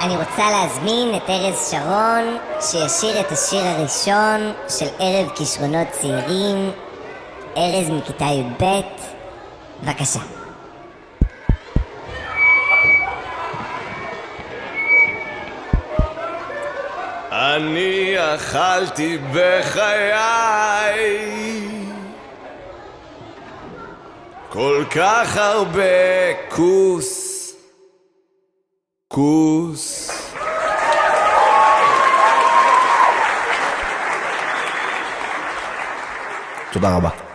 אני רוצה להזמין את ארז שרון, שישיר את השיר הראשון של ערב כישרונות צעירים. ארז מכיתה י"ב, בבקשה. אני אכלתי בחיי כל כך הרבה כוס, כוס. תודה רבה.